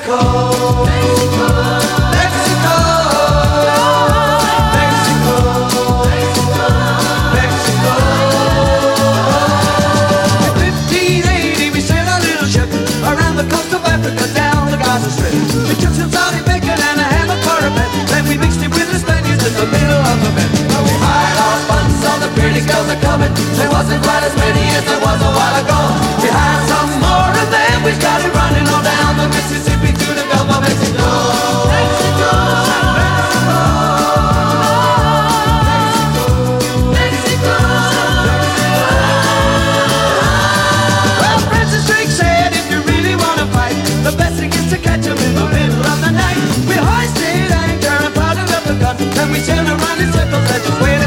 Mexico. Mexico. Around the coast of Africa, down the Gaza Strip. Can we turn around in circles? That's just where